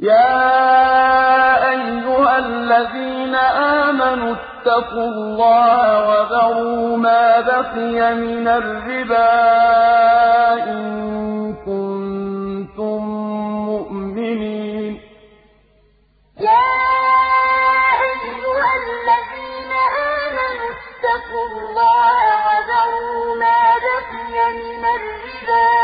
يَا أَيُّهَا الَّذِينَ آمَنُوا اتَّقُوا اللَّهَ وَذَرُوا مَا بَقِيَ مِنَ الرِّبَا إِن كُنتُم مُّؤْمِنِينَ. يَا أَيُّهَا الَّذِينَ آمَنُوا اتَّقُوا اللَّهَ وَذَرُوا مَا بَقِيَ مِنَ الرِّبَا